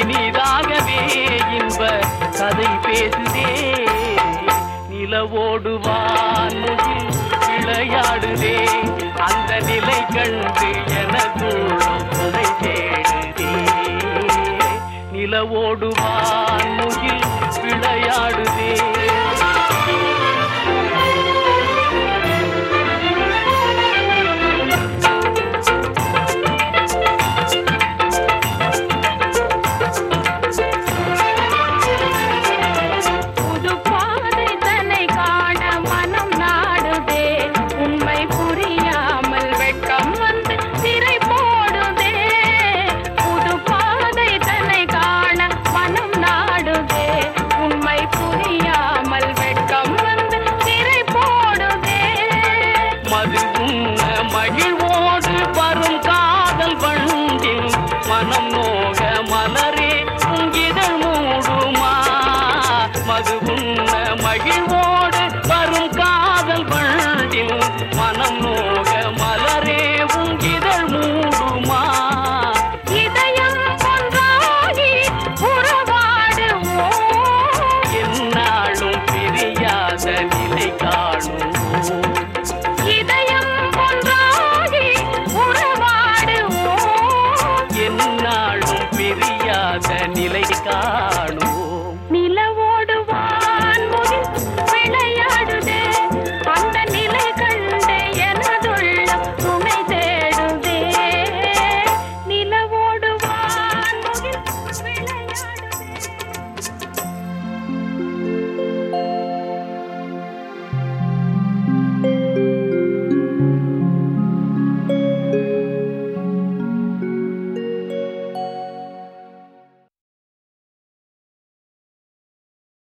இனிதாகவே இன்ப கதை பேசுதே. நிலவோடு வான்முகில் விளையாடுதே. அந்த நிலை கண்டு எனக்குள் தேடுதே. நிலவோடு மருவும்